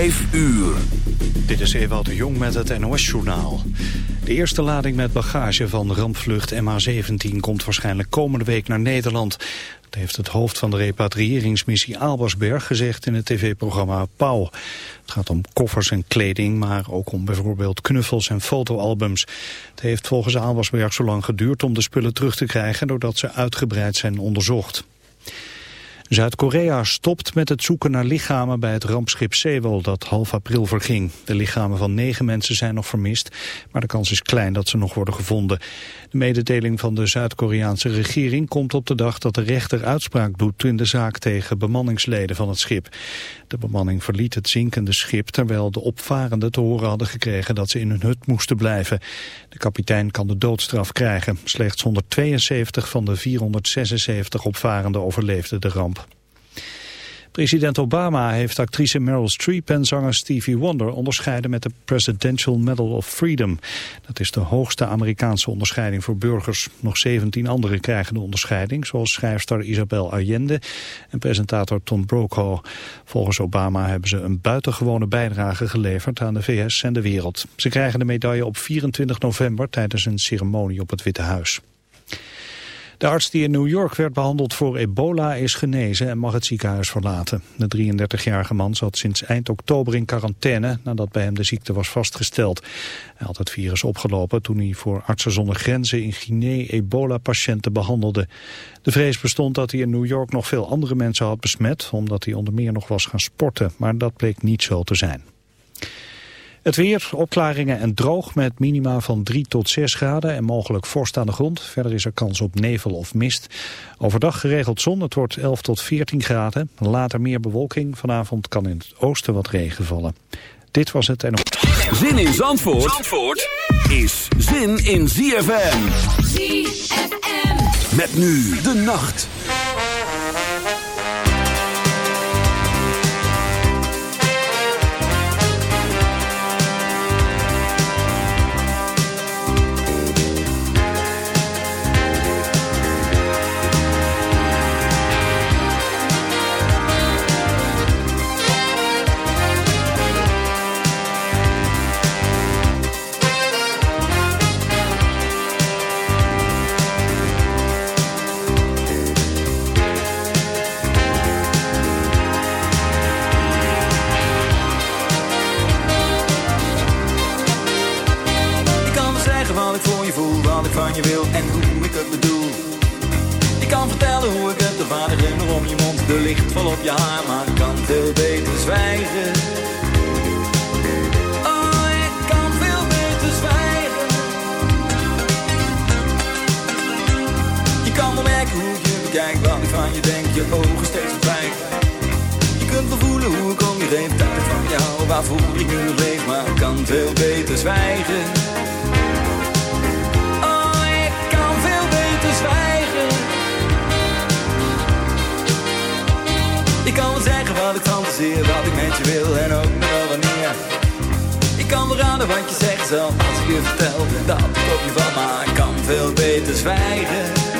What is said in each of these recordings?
5 uur. Dit is Ewout de Jong met het NOS-journaal. De eerste lading met bagage van rampvlucht MH17 komt waarschijnlijk komende week naar Nederland. Dat heeft het hoofd van de repatriëringsmissie Albersberg gezegd in het tv-programma Pauw. Het gaat om koffers en kleding, maar ook om bijvoorbeeld knuffels en fotoalbums. Het heeft volgens Albersberg zo lang geduurd om de spullen terug te krijgen doordat ze uitgebreid zijn onderzocht. Zuid-Korea stopt met het zoeken naar lichamen bij het rampschip Sewol dat half april verging. De lichamen van negen mensen zijn nog vermist, maar de kans is klein dat ze nog worden gevonden. De mededeling van de Zuid-Koreaanse regering komt op de dag dat de rechter uitspraak doet in de zaak tegen bemanningsleden van het schip. De bemanning verliet het zinkende schip terwijl de opvarenden te horen hadden gekregen dat ze in hun hut moesten blijven. De kapitein kan de doodstraf krijgen. Slechts 172 van de 476 opvarenden overleefden de ramp. President Obama heeft actrice Meryl Streep en zanger Stevie Wonder onderscheiden met de Presidential Medal of Freedom. Dat is de hoogste Amerikaanse onderscheiding voor burgers. Nog 17 anderen krijgen de onderscheiding, zoals schrijfster Isabel Allende en presentator Tom Brokaw. Volgens Obama hebben ze een buitengewone bijdrage geleverd aan de VS en de wereld. Ze krijgen de medaille op 24 november tijdens een ceremonie op het Witte Huis. De arts die in New York werd behandeld voor ebola is genezen en mag het ziekenhuis verlaten. De 33-jarige man zat sinds eind oktober in quarantaine nadat bij hem de ziekte was vastgesteld. Hij had het virus opgelopen toen hij voor Artsen zonder Grenzen in Guinea ebola-patiënten behandelde. De vrees bestond dat hij in New York nog veel andere mensen had besmet, omdat hij onder meer nog was gaan sporten, maar dat bleek niet zo te zijn. Het weer, opklaringen en droog met minima van 3 tot 6 graden en mogelijk vorst aan de grond. Verder is er kans op nevel of mist. Overdag geregeld zon, het wordt 11 tot 14 graden. Later meer bewolking. Vanavond kan in het oosten wat regen vallen. Dit was het en... Zin in Zandvoort, Zandvoort is zin in ZFM. ZFM. Met nu de nacht. op je haar, maar kan veel beter zwijgen. Oh, ik kan veel beter zwijgen. Je kan wel merken hoe je bekijkt, wat van je denk, je ogen steeds verdwijgen. Je kunt wel voelen hoe ik om je heen, tijd van jou, waar voel ik nu leef, maar kan veel beter zwijgen. Ik kan wel zeggen wat ik fantaseer, wat ik met je wil en ook nog wel wanneer. Ik kan wel raden wat je zegt zelf als ik je vertel dat ik op je van maar kan veel beter zwijgen.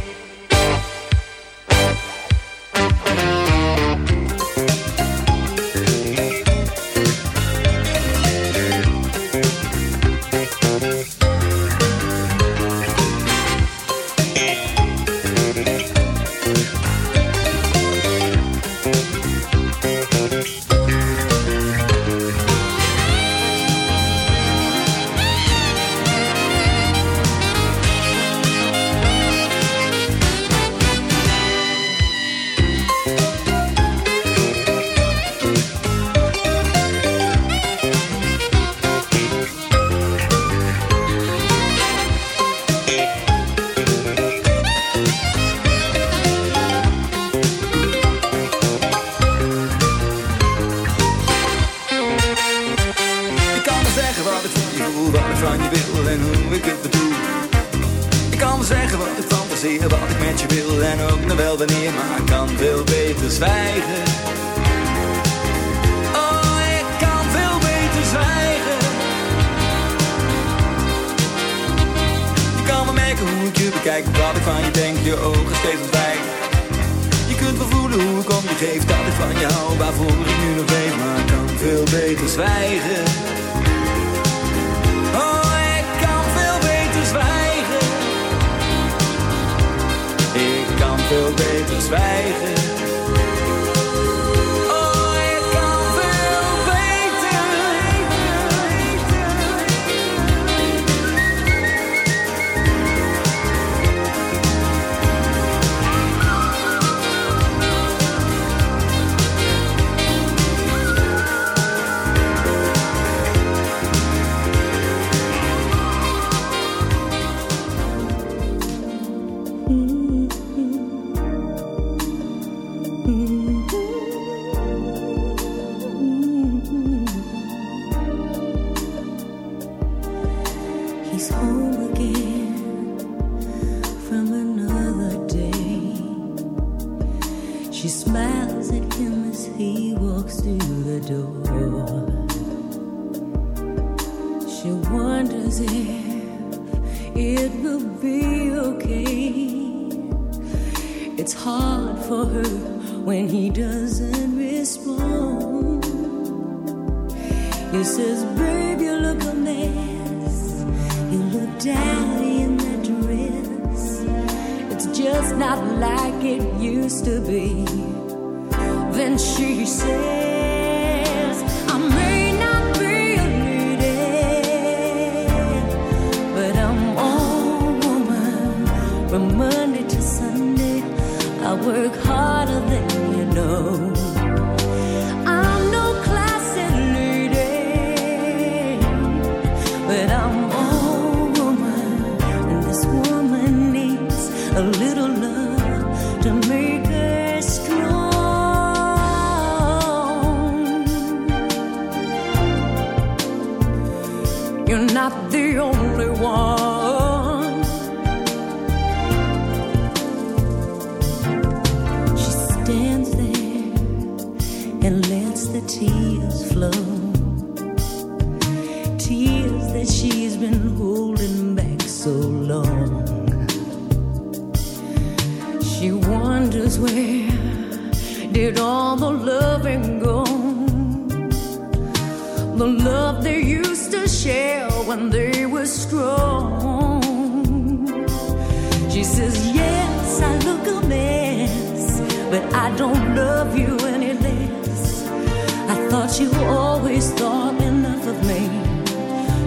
Loving man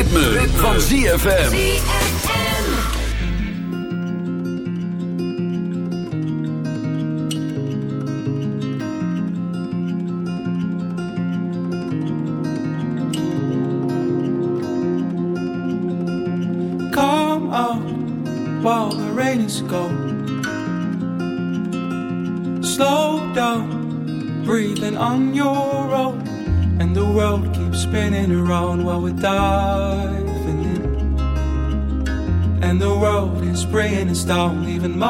ritme, van ZFM. even my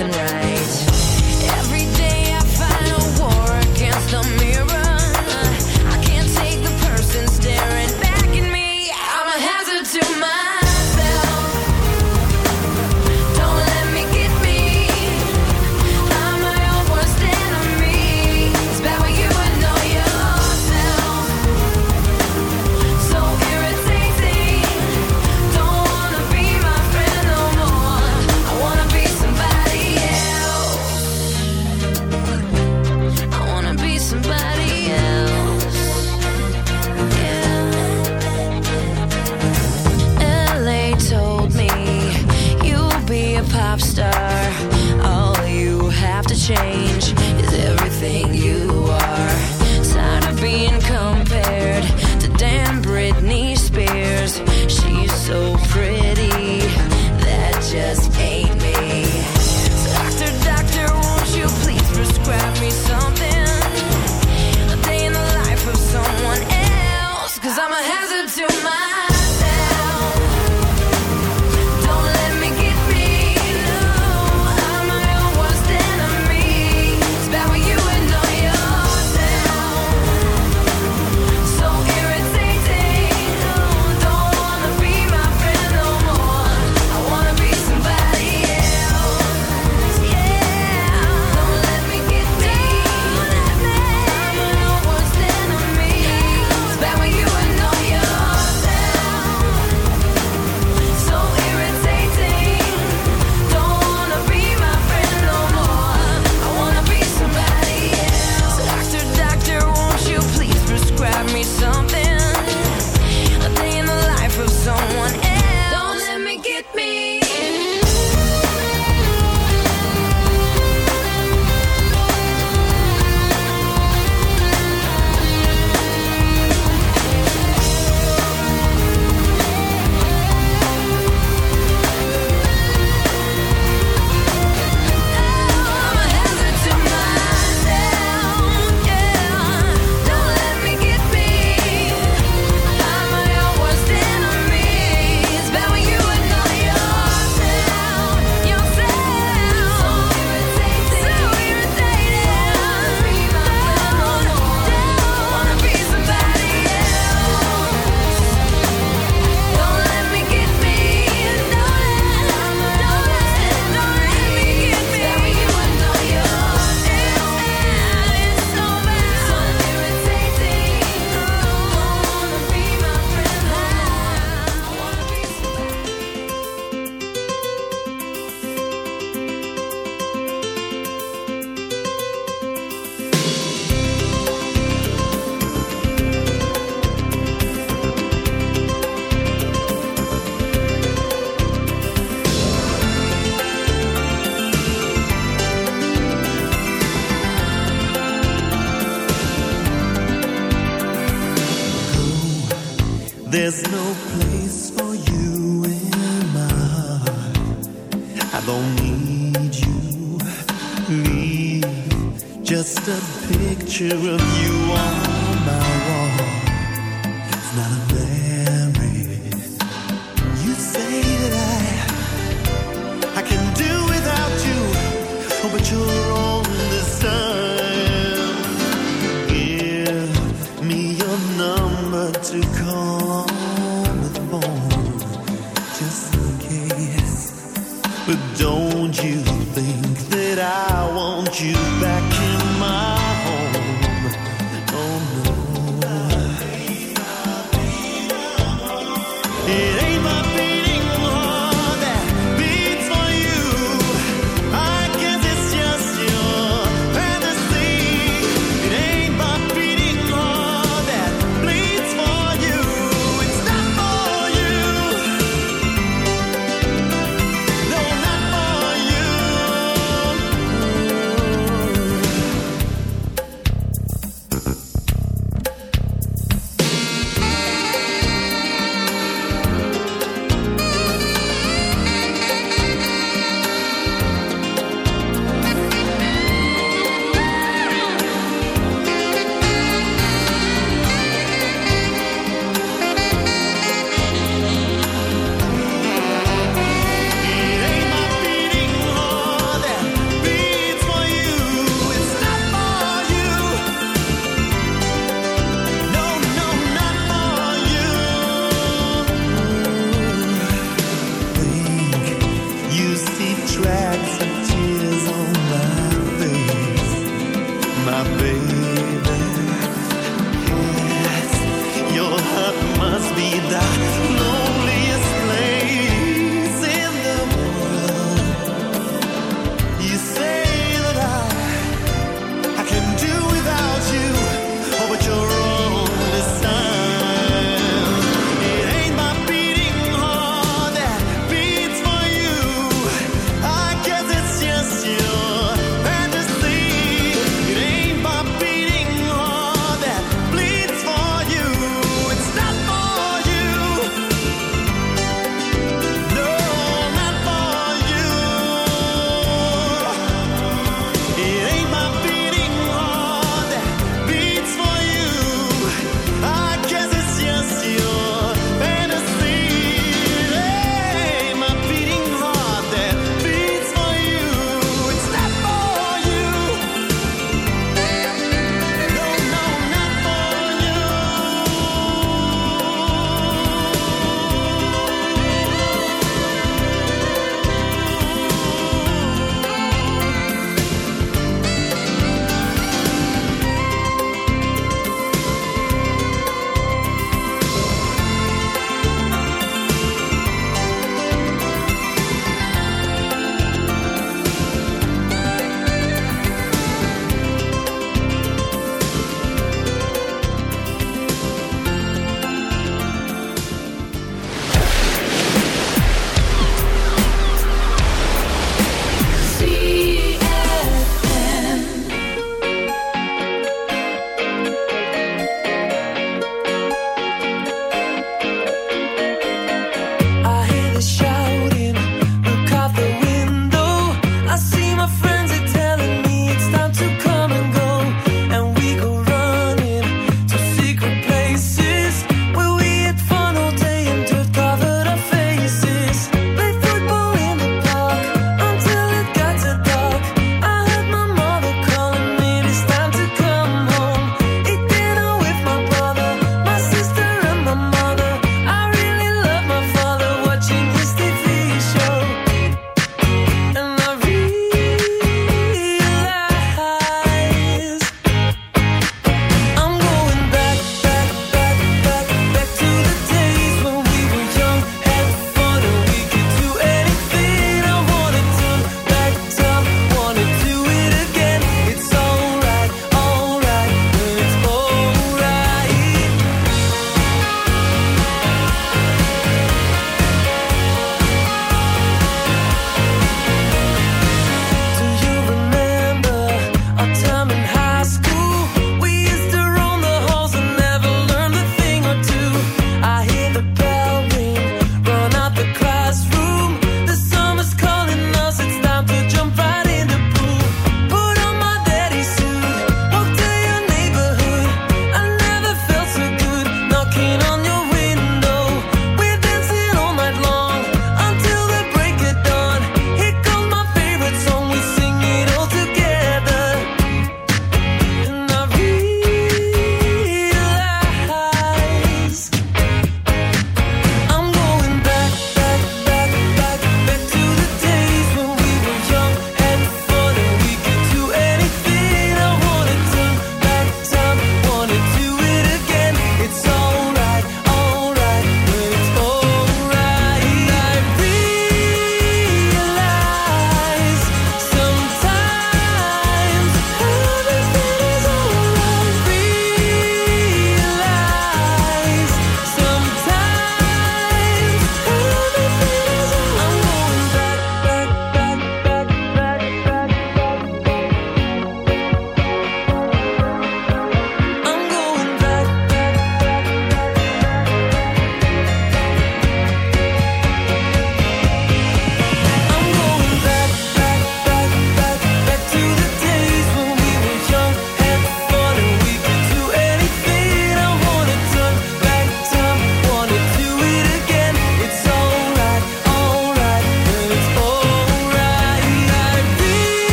and right but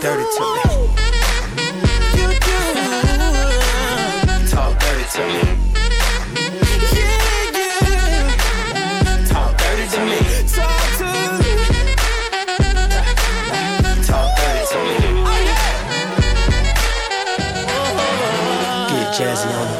Dirty to me. You do. Talk dirty to me. Yeah, yeah. Talk dirty to me. Talk to me. Talk dirty to me. Oh, Get jazzy on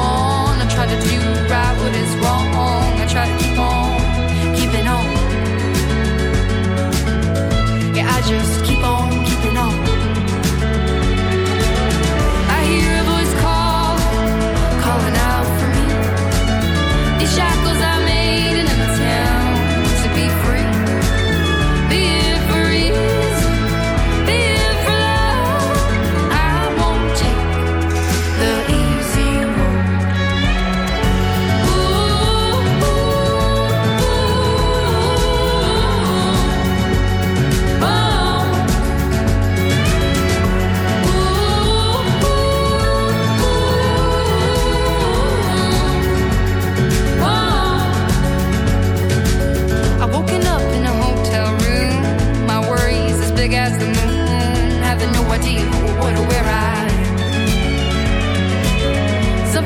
what is wrong.